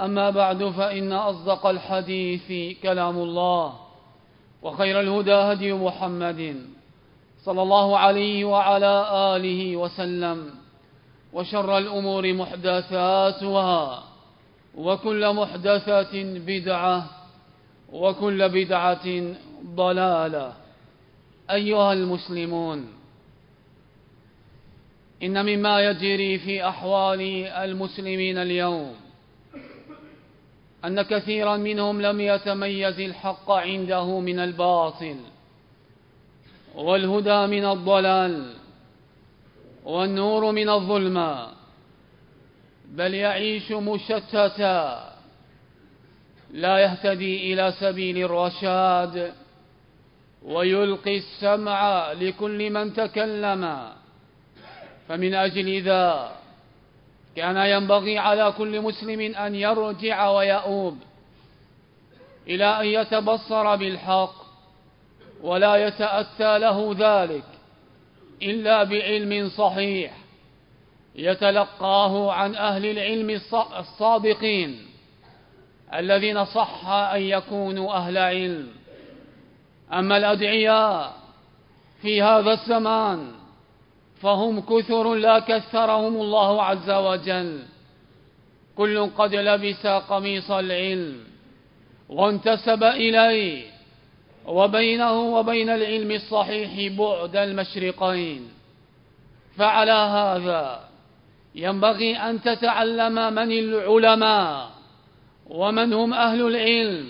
أما بعد فإن أصدق الحديث كلام الله وخير الهدى هدي محمد صلى الله عليه وعلى آله وسلم وشر الأمور محدثاتها وكل محدثة بدعة وكل بدعة ضلالة. أيها المسلمون إن مما يجري في أحوال المسلمين اليوم أن كثيرا منهم لم يتميز الحق عنده من الباطل والهدى من الضلال والنور من الظلمة بل يعيش مشتتا لا يهتدي إلى سبيل الرشاد ويلقي السمع لكل من تكلم فمن أجل ذا كان ينبغي على كل مسلم أن يرجع ويؤوب إلى أن يتبصر بالحق ولا يتأتى له ذلك إلا بعلم صحيح يتلقاه عن أهل العلم الصادقين الذين صح أن يكونوا أهل علم. أما الأدعياء في هذا الزمان فهم كثر لا كثرهم الله عز وجل. كل قد لبس قميص العلم وانتسب إليه وبينه وبين العلم الصحيح بعد المشرقين. فعلى هذا ينبغي أن تتعلم من العلماء ومن هم أهل العلم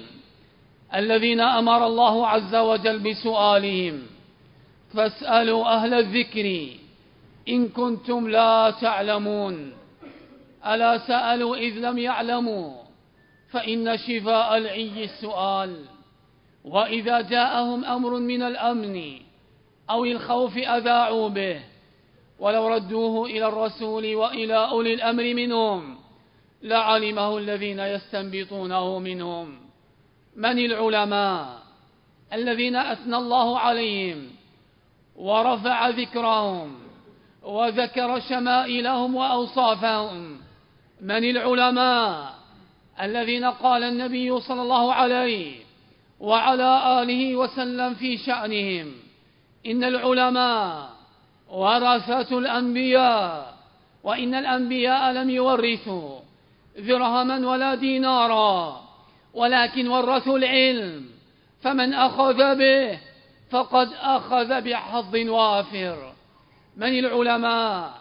الذين أمر الله عز وجل بسؤالهم. فاسألوا أهل الذكر إن كنتم لا تعلمون. ألا سألوا إذ لم يعلموا. فإن شفاء العي السؤال. وإذا جاءهم أمر من الأمن أو الخوف أذاعوا به. ولو ردوه إلى الرسول وإلى أولي الأمر منهم لعلمه الذين يستنبطونه منهم. من العلماء الذين أثنى الله عليهم ورفع ذكرهم وذكر شمائلهم وأوصافهم. من العلماء الذين قال النبي صلى الله عليه وعلى آله وسلم في شأنهم. إن العلماء ورثة الأنبياء وإن الأنبياء لم يورثوا درهما ولا دينارا ولكن ورثوا العلم. فمن أخذ به فقد أخذ بحظ وافر. من العلماء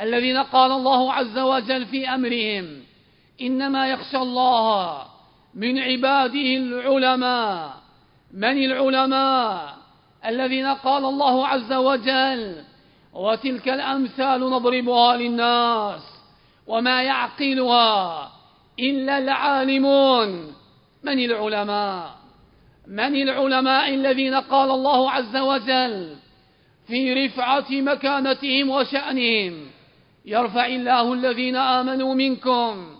الذين قال الله عز وجل في أمرهم إنما يخشى الله من عباده العلماء من العلماء الذين قال الله عز وجل وتلك الأمثال نضربها للناس وما يعقلها إلا العالمون من العلماء من العلماء الذين قال الله عز وجل في رفعة مكانتهم وشأنهم. يرفع الله الذين آمنوا منكم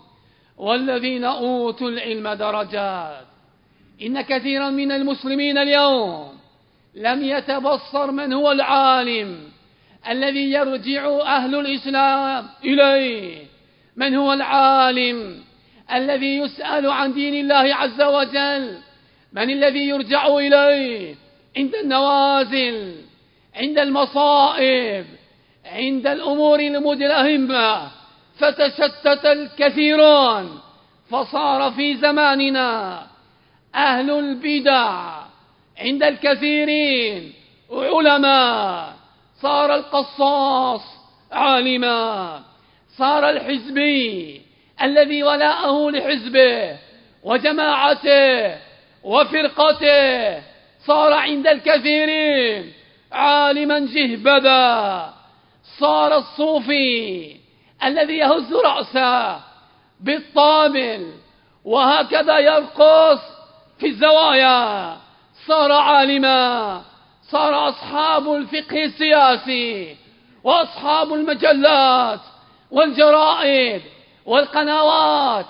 والذين أوتوا العلم درجات. إن كثيرا من المسلمين اليوم لم يتبصر من هو العالم الذي يرجع أهل الإسلام إليه. من هو العالم الذي يسأل عن دين الله عز وجل؟ من الذي يرجع إليه؟ عند النوازل. عند المصائب عند الأمور المدلهمة فتشتت الكثيرون فصار في زماننا أهل البدع. عند الكثيرين علماء صار القصاص عالما صار الحزبي الذي ولاءه لحزبه وجماعته وفرقته صار عند الكثيرين عالما جهبذا صار الصوفي الذي يهز رأسه بالطابل وهكذا يرقص في الزوايا. صار عالما صار أصحاب الفقه السياسي وأصحاب المجلات والجرائد والقنوات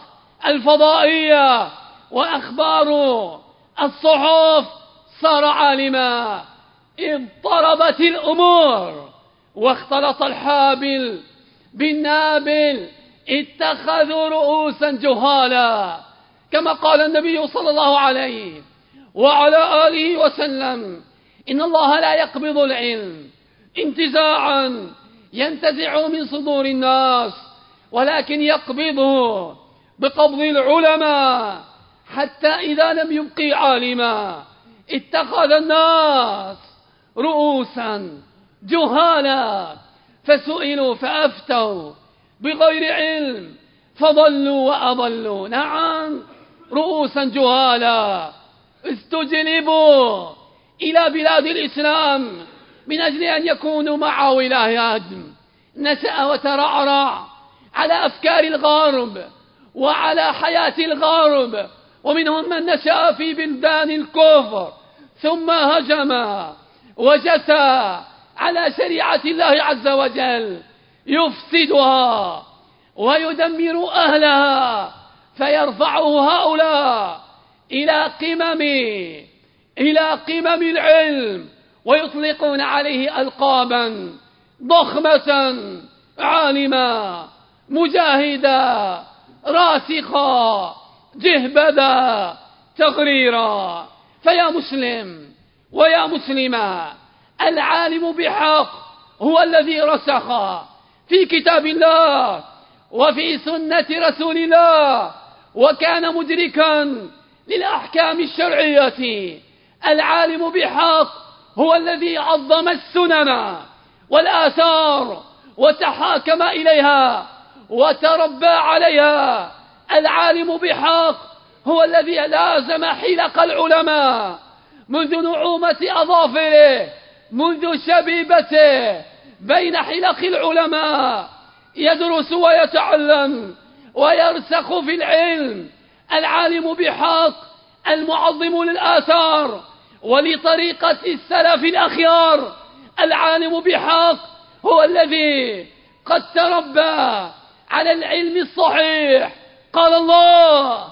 الفضائية وأخبار الصحف. صار عالما. اضطربت الأمور واختلط الحابل بالنابل اتخذوا رؤوسا جهالا كما قال النبي صلى الله عليه وعلى آله وسلم إن الله لا يقبض العلم انتزاعا ينتزع من صدور الناس ولكن يقبضه بقبض العلماء حتى إذا لم يبقي عالما اتخذ الناس رؤوسا جهالا فسئلوا فأفتوا. بغير علم فضلوا وأضلوا. نعم رؤوسا جهالا. استجلبوا إلى بلاد الإسلام من أجل أن يكونوا مع ولايات نشأ وترعرع على أفكار الغرب وعلى حياة الغرب. ومنهم من نشأ في بلدان الكفر ثم هجم وجسى على شريعة الله عز وجل يفسدها ويدمر أهلها فيرفعه هؤلاء إلى قمم إلى قمم العلم ويطلقون عليه ألقابا ضخمة عالما مجاهدا راسخا جهبذا تغريرا. فيا مسلم ويا مسلما العالم بحق هو الذي رسخ في كتاب الله وفي سنة رسول الله وكان مدركا للأحكام الشرعية. العالم بحق هو الذي عظم السنن والآثار وتحاكم إليها وتربى عليها. العالم بحق هو الذي لازم حلق العلماء. منذ نعومة أظافره منذ شبيبته بين حلق العلماء يدرس ويتعلم ويرسخ في العلم العالم بحق المعظم للآثار ولطريقة السلف الأخيار العالم بحق هو الذي قد تربى على العلم الصحيح. قال الله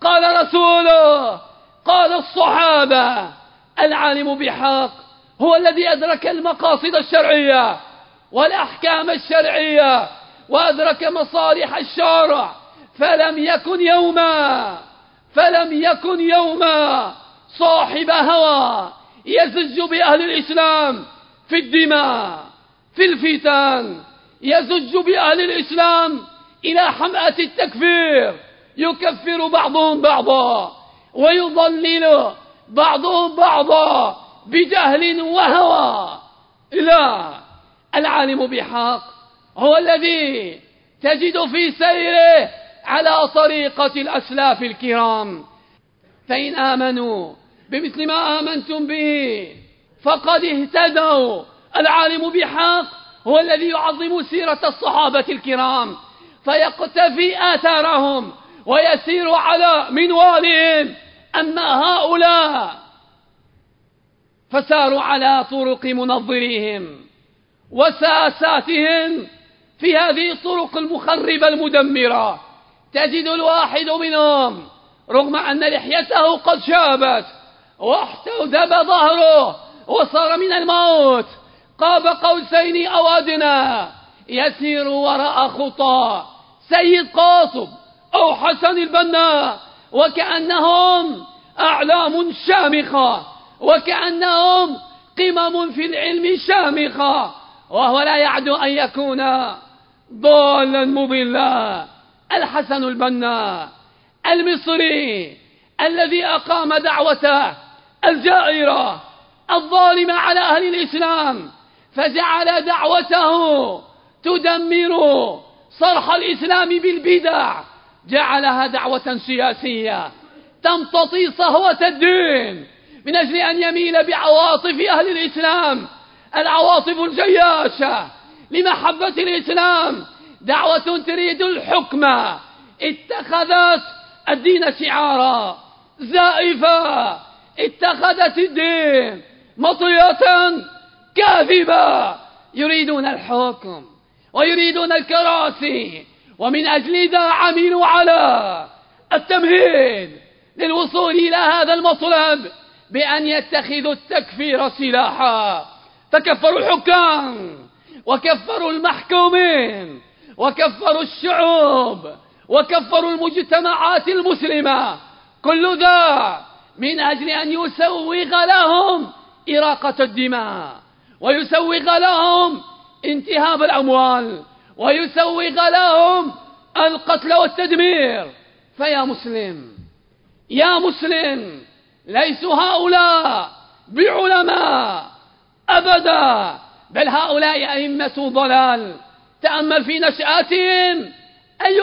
قال رسوله قال الصحابة. العالم بحق هو الذي أدرك المقاصد الشرعية والأحكام الشرعية وأدرك مصالح الشارع. فلم يكن يوما فلم يكن يوما صاحب هوى يزج بأهل الإسلام في الدماء في الفتن. يزج بأهل الإسلام إلى حمأة التكفير. يكفر بعضهم بعضا ويضلل بعضهم بعضا بجهل وهوى. لا العالم بحق. هو الذي تجد في سيره على طريقة الأسلاف الكرام. فإن آمنوا بمثل ما آمنتم به فقد اهتدوا. العالم بحق هو الذي يعظم سيرة الصحابة الكرام فيقتفي آثارهم ويسير على منوالهم. أما هؤلاء فساروا على طرق منظريهم وساساتهم في هذه الطرق المخربة المدمرة. تجد الواحد منهم رغم أن لحيته قد شابت واحتدب ظهره وصار من الموت. قاب قوسين أو أدنى. يسير وراء خطى. سيد قاصب أو حسن البنا وكأنهم أعلام شامخة وكأنهم قمم في العلم شامخة وهو لا يعدو أن يكون ضالا مضلا. الحسن البنا المصري الذي أقام دعوته الجائرة الظالمة على أهل الإسلام فجعل دعوته تدمر صرح الإسلام بالبدع. جعلها دعوة سياسية. تمتطي صهوة الدين من أجل أن يميل بعواطف أهل الإسلام. العواطف الجياشة لمحبة الإسلام. دعوة تريد الحكم. اتخذت الدين شعارا. زائفة. اتخذت الدين مطية كاذبة. يريدون الحكم ويريدون الكراسي. ومن أجل ذا عملوا على التمهيد للوصول إلى هذا المطلب بأن يتخذوا التكفير سلاحا. فكفروا الحكام وكفروا المحكومين وكفروا الشعوب وكفروا المجتمعات المسلمة. كل ذا من أجل أن يسوغ لهم إراقة الدماء ويسوغ لهم انتهاب الأموال. ويسوغ لهم القتل والتدمير. فيا مسلم يا مسلم ليسوا هؤلاء بعلماء أبدا بل هؤلاء أئمة ضلال. تأمل في نشأتهم أي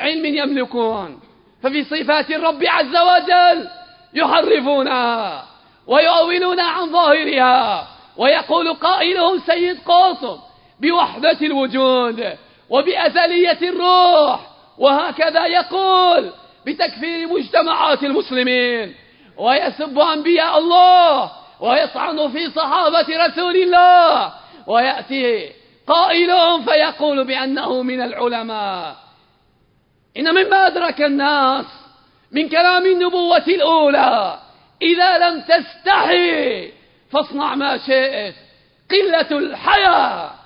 علم يملكون. ففي صفات الرب عز وجل يحرفونها ويؤولون عن ظاهرها ويقول قائلهم سيد قاصم بوحدة الوجود وبأزلية الروح وهكذا يقول بتكفير مجتمعات المسلمين. ويسب أنبياء الله ويطعن في صحابة رسول الله ويأتي قائلهم فيقول بأنه من العلماء. إن مما أدرك الناس من كلام النبوة الأولى إذا لم تستحي فاصنع ما شئت قلة الحياة.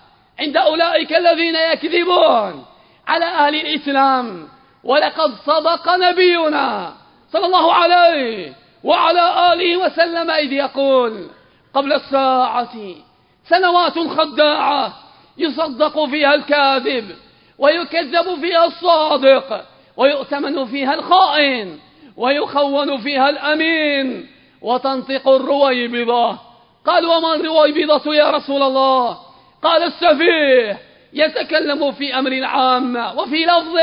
عند أولئك الذين يكذبون على أهل الإسلام. ولقد صدق نبينا صلى الله عليه وعلى آله وسلم إذ يقول قبل الساعة سنوات خداعة يصدق فيها الكاذب ويكذب فيها الصادق ويؤتمن فيها الخائن ويخون فيها الأمين وتنطق الرويبضة. قال وما الرويبضة يا رسول الله؟ قال السفيه يتكلم في أمر العامة وفي لفظ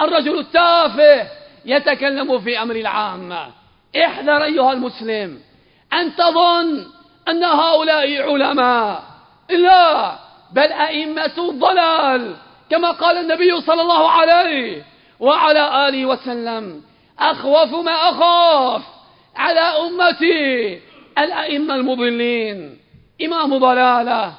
الرجل التافه يتكلم في أمر العامة احذر أيها المسلم أن تظن أن هؤلاء علماء. لا بل أئمة الضلال كما قال النبي صلى الله عليه وعلى آله وسلم أخوف ما أخاف على أمتي الأئمة المضلين. إمام ضلالة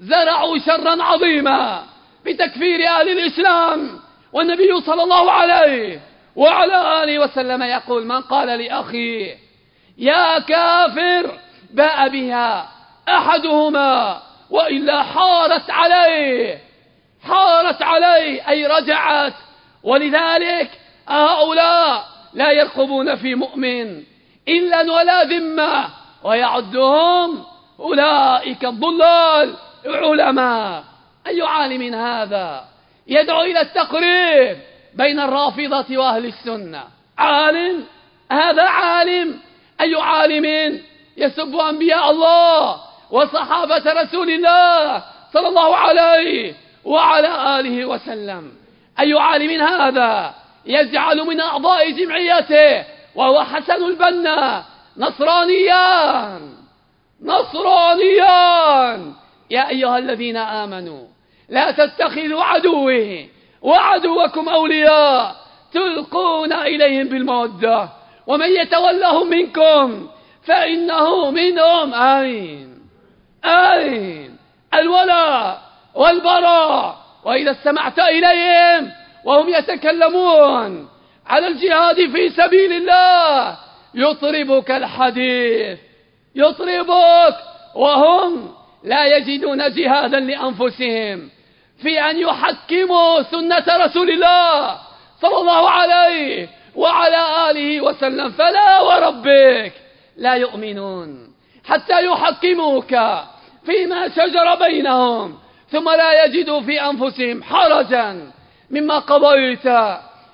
زرعوا شرا عظيما بتكفير أهل الإسلام والنبي صلى الله عليه وعلى آله وسلم يقول من قال لأخيه يا كافر باء بها أحدهما وإلا حارت عليه حارت عليه أي رجعت. ولذلك هؤلاء لا يرقبون في مؤمن إلا ولا ذمة ويعدهم أولئك الضلال. علماء أي عالم هذا؟ يدعو إلى التقريب بين الرافضة وأهل السنة. عالم؟ هذا عالم. أي عالم يسب أنبياء الله وصحابة رسول الله صلى الله عليه وعلى آله وسلم. أي عالم هذا يجعل من أعضاء جمعيته وهو حسن البنا. نصرانيان. نصرانيان. يا أيها الذين آمنوا لا تتخذوا عدوه وعدوكم أولياء تلقون إليهم بالمودة ومن يتولهم منكم فإنه منهم أين أين الولاء والبراء وإذا استمعت إليهم وهم يتكلمون على الجهاد في سبيل الله يطربك الحديث يطربك وهم لا يجدون جهادا لأنفسهم في أن يحكموا سنة رسول الله صلى الله عليه وعلى آله وسلم. فلا وربك لا يؤمنون حتى يحكموك فيما شجر بينهم ثم لا يجدوا في أنفسهم حرجا مما قضيت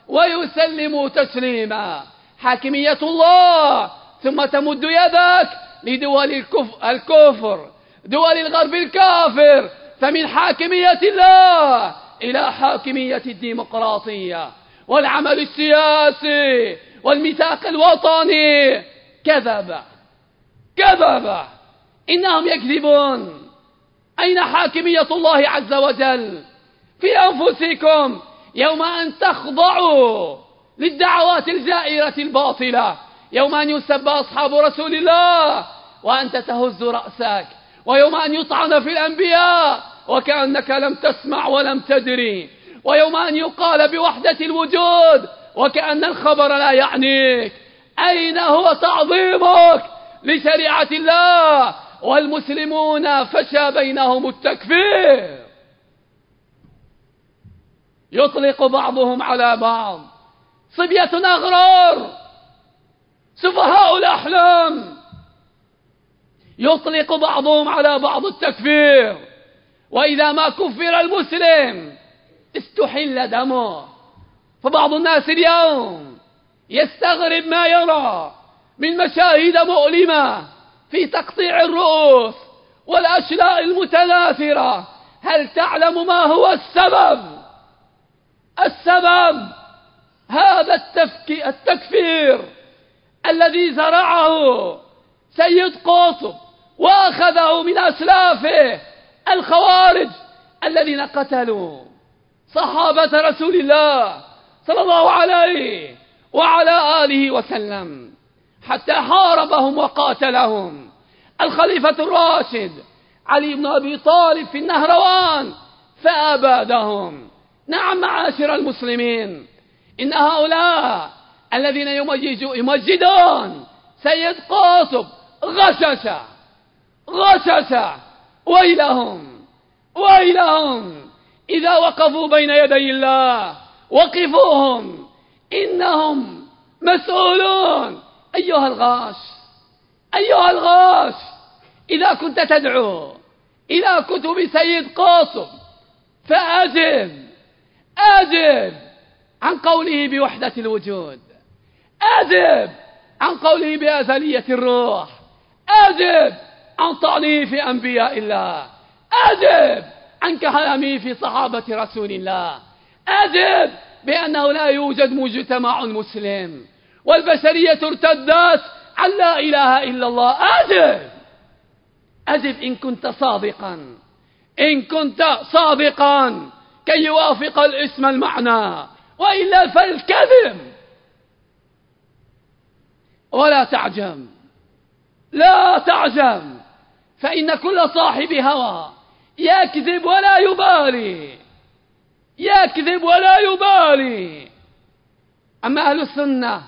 ويسلموا تسليما. حاكمية الله ثم تمد يدك لدول الكفر. دول الغرب الكافر فمن حاكمية الله إلى حاكمية الديمقراطية والعمل السياسي والميثاق الوطني. كذب كذب. إنهم يكذبون. أين حاكمية الله عز وجل؟ في أنفسكم يوم أن تخضعوا للدعوات الجائرة الباطلة يوم أن يسب أصحاب رسول الله وأنت تهز رأسك. ويوم أن يطعن في الأنبياء وكأنك لم تسمع ولم تدري ويوم أن يقال بوحدة الوجود وكأن الخبر لا يعنيك. أين هو تعظيمك لشريعة الله؟ والمسلمون فشى بينهم التكفير. يطلق بعضهم على بعض. صبية أغرار. سفهاء الأحلام. يطلق بعضهم على بعض التكفير. وإذا ما كفر المسلم استحل دمه. فبعض الناس اليوم يستغرب ما يرى من مشاهد مؤلمة في تقطيع الرؤوس والأشلاء المتناثرة. هل تعلم ما هو السبب؟ السبب هذا التكفير الذي زرعه سيد قطب. وأخذه من أسلافه الخوارج الذين قتلوا صحابة رسول الله صلى الله عليه وعلى آله وسلم حتى حاربهم وقاتلهم. الخليفة الراشد علي بن أبي طالب في النهروان فأبادهم. نعم معاشر المسلمين إن هؤلاء الذين يمجدون سيد قاطب غشش غشش ويلهم ويلهم. إذا وقفوا بين يدي الله وقفوهم. إنهم مسؤولون. أيها الغاش أيها الغاش. إذا كنت تدعو إلى كتب سيد قاطب فأجب أجب عن قوله بوحدة الوجود. أجب عن قوله بأزلية الروح. أجب عن طعنه في أنبياء الله. أجب عن كلامه في صحابة رسول الله. أجب بأنه لا يوجد مجتمع مسلم. والبشرية ارتدت عن لا إله إلا الله. أجب أجب إن كنت صادقا. إن كنت صادقا. كي يوافق الاسم المعنى. وإلا فالكذب! ولا تعجم. لا تعجم. فإن كل صاحب هوى يكذب ولا يبالي. يكذب ولا يبالي. أما أهل السنة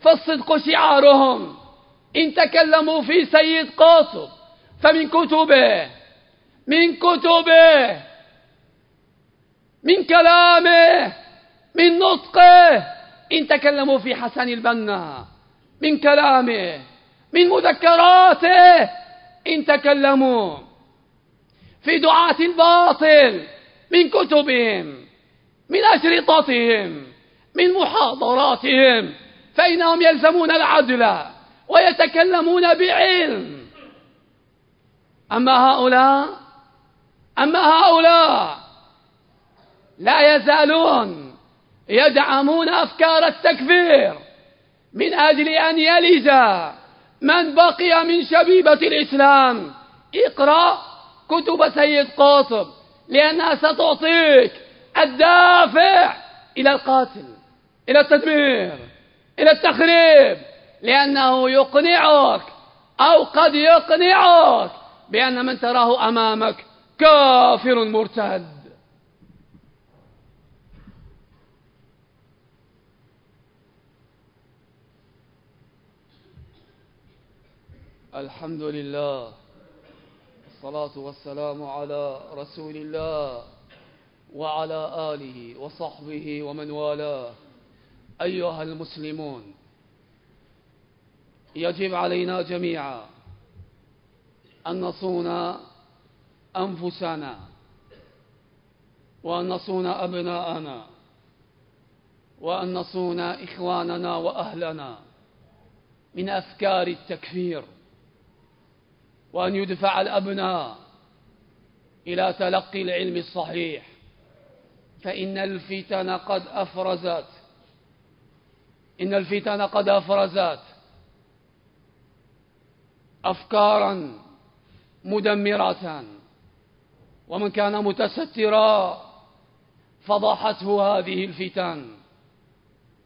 فالصدق شعارهم. إن تكلموا في سيد قاطب فمن كتبه من كتبه من كلامه من نطقه. إن تكلموا في حسن البنا من كلامه من مذكراته. إن تكلموا في دعاة الباطل من كتبهم من أشرطتهم من محاضراتهم فإنهم يلزمون العدل ويتكلمون بعلم. أما هؤلاء أما هؤلاء لا يزالون يدعمون أفكار التكفير من أجل أن يلج من بقي من شبيبة الإسلام. اقرأ كتب سيد قاطب لأنها ستعطيك الدافع إلى القاتل إلى التدمير إلى التخريب لأنه يقنعك أو قد يقنعك بأن من تراه أمامك كافر مرتد. الحمد لله الصلاة والسلام على رسول الله وعلى آله وصحبه ومن والاه. أيها المسلمون يجب علينا جميعا أن نصون أنفسنا وأن نصون أبناءنا وأن نصون إخواننا وأهلنا من أفكار التكفير. وأن يدفع الأبناء إلى تلقي العلم الصحيح. فإن الفتن قد أفرزت. إن الفتن قد أفرزت. أفكارا مدمرة. ومن كان متسترا فضحته هذه الفتن.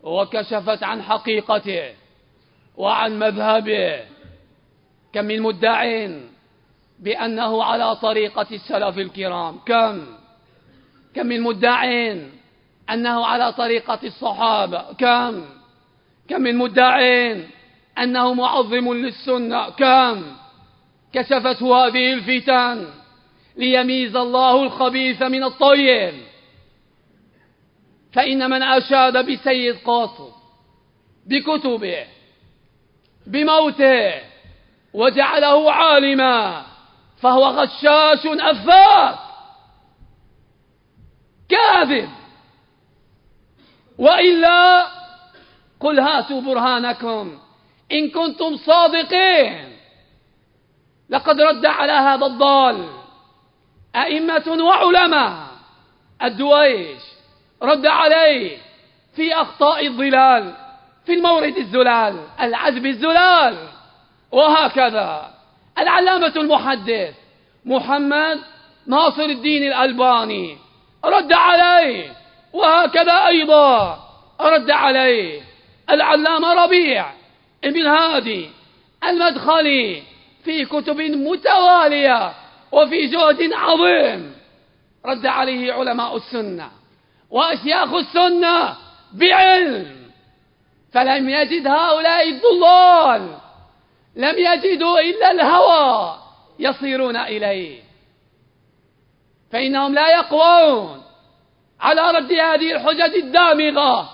وكشفت عن حقيقته وعن مذهبه. كم من مدع بأنه على طريقة السلف الكرام. كم؟ كم من مدع أنه على طريقة الصحابة. كم؟ كم من مدع أنه معظم للسنة. كم؟ كشفته هذه الفتن ليميز الله الخبيث من الطيب. فإن من أشاد بسيد قاطب بكتبه بموته وجعله عالما فهو غشاش أفاك كاذب. وإلا قل هاتوا برهانكم إن كنتم صادقين. لقد رد على هذا الضال أئمة وعلماء الدويش رد عليه في أخطاء الظلال في المورد الزلال العذب الزلال. وهكذا. العلامة المحدث محمد ناصر الدين الألباني رد عليه وهكذا أيضا رد عليه العلامة ربيع ابن هادي المدخلي في كتب متوالية وفي جهد عظيم. رد عليه علماء السنة وأشياخ السنة بعلم. فلم يجد هؤلاء الضلال. لم يجدوا إلا الهوى يصيرون إليه. فإنهم لا يقوون على رد هذه الحجج الدامغة.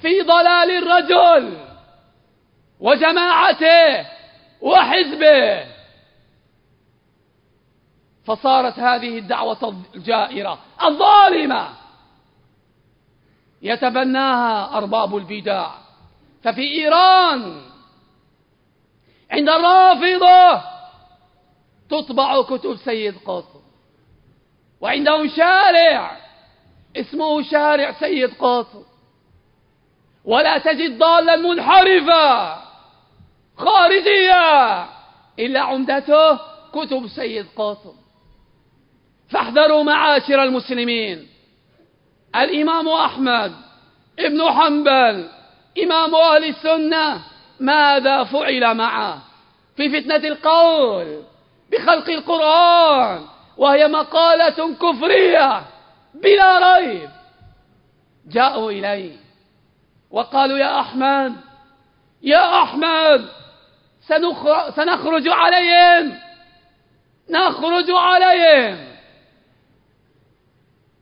في ضلال الرجل وجماعته وحزبه. فصارت هذه الدعوة الجائرة الظالمة. يتبناها أرباب البدع. ففي إيران عند الرافضة تطبع كتب سيد قطب وعندهم شارع اسمه شارع سيد قطب ولا تجد ضالا منحرفا خارجيا إلا عمدته كتب سيد قطب فاحذروا معاشر المسلمين. الإمام أحمد ابن حنبل إمام أهل السنة ماذا فعل معه في فتنة القول بخلق القرآن وهي مقالة كفرية بلا ريب. جاءوا إليه وقالوا يا أحمد يا أحمد سنخرج عليهم نخرج عليهم.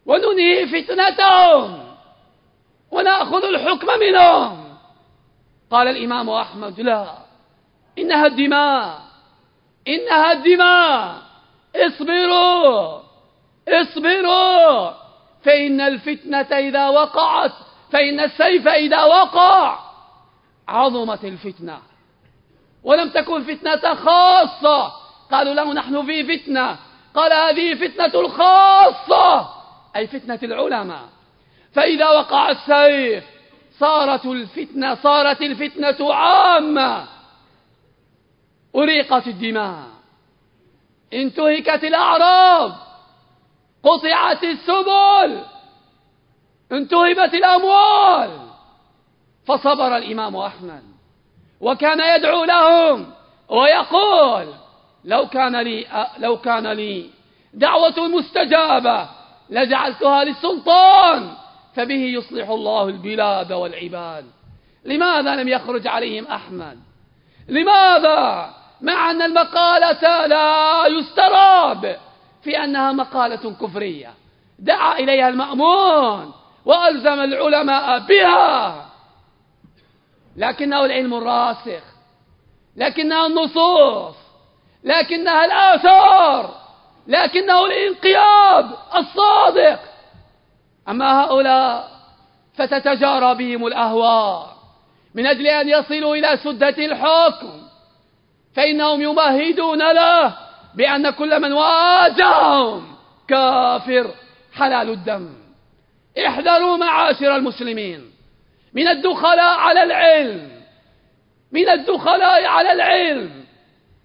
وننهي فتنتهم ونأخذ الحكم منهم. قال الإمام أحمد لا. إنها الدماء. إنها الدماء. اصبروا. اصبروا. فإن الفتنة إذا وقعت فإن السيف إذا وقع عظمت الفتنة. ولم تكن فتنة خاصة. قالوا له نحن في فتنة. قال هذه فتنة الخاصة أي فتنة العلماء. فإذا وقع السيف صارت الفتنة صارت الفتنة عامة. أريقت الدماء. انتهكت الأعراض. قطعت السبل. انتهبت الأموال. فصبر الإمام أحمد. وكان يدعو لهم ويقول لو كان لي لو كان لي دعوة مستجابة لجعلتها للسلطان. فبه يصلح الله البلاد والعباد. لماذا لم يخرج عليهم أحمد؟ لماذا؟ مع أن المقالة لا يستراب في أنها مقالة كفرية. دعا إليها المأمون وألزم العلماء بها. لكنه العلم الراسخ. لكنها النصوص. لكنها الآثار. لكنه الانقياد الصادق. أما هؤلاء فتتجارى بهم الأهواء من أجل أن يصلوا إلى سدة الحكم فإنهم يمهدون له بأن كل من واجههم كافر حلال الدم. احذروا معاشر المسلمين من الدخلاء على العلم من الدخلاء على العلم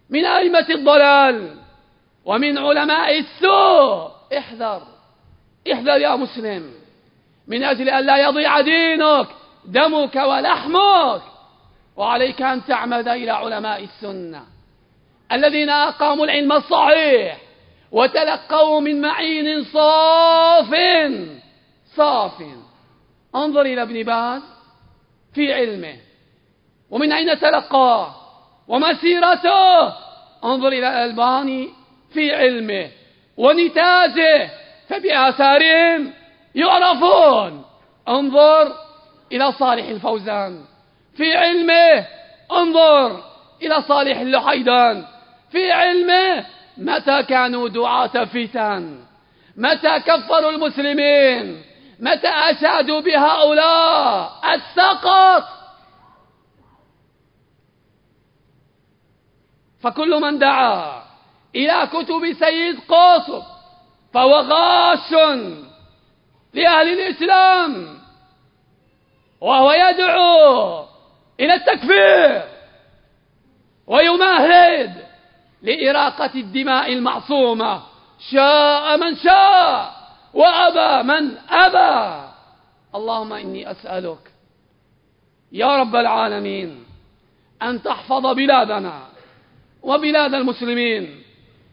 من أئمة الضلال ومن علماء السوء. احذر. احذر يا مسلم. من أجل أن لا يضيع دينك دمك ولحمك. وعليك أن تعمد إلى علماء السنة. الذين أقاموا العلم الصحيح وتلقوا من معين صاف صاف. انظر إلى ابن باز في علمه. ومن أين تلقاه؟ ومسيرته انظر إلى الألباني في علمه. ونتاجه فبآثارهم يعرفون. انظر إلى صالح الفوزان. في علمه انظر إلى صالح اللحيدان في علمه متى كانوا دعاة فتن متى كفروا المسلمين. متى أشادوا بهؤلاء السقط فكل من دعا إلى كتب سيد قطب فهو غاش لأهل الإسلام وهو يدعو إلى التكفير ويمهد لإراقة الدماء المعصومة. شاء من شاء وأبى من أبى. اللهم إني أسألك يا رب العالمين أن تحفظ بلادنا وبلاد المسلمين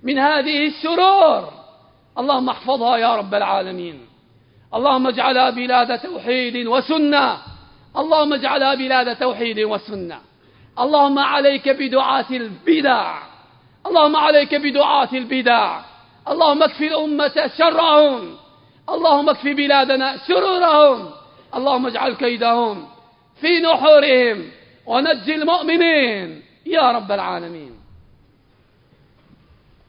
من هذه الشرور. اللهم احفظها يا رب العالمين. اللهم اجعلها بلاد توحيد وسنة. اللهم اجعلها بلاد توحيد وسنة. اللهم عليك بدعاة البدع. اللهم عليك بدعاة البدع. اللهم اكفي الأمة شرهم. اللهم اكف بلادنا شرورهم. اللهم اجعل كيدهم في نحورهم ونج المؤمنين. يا رب العالمين.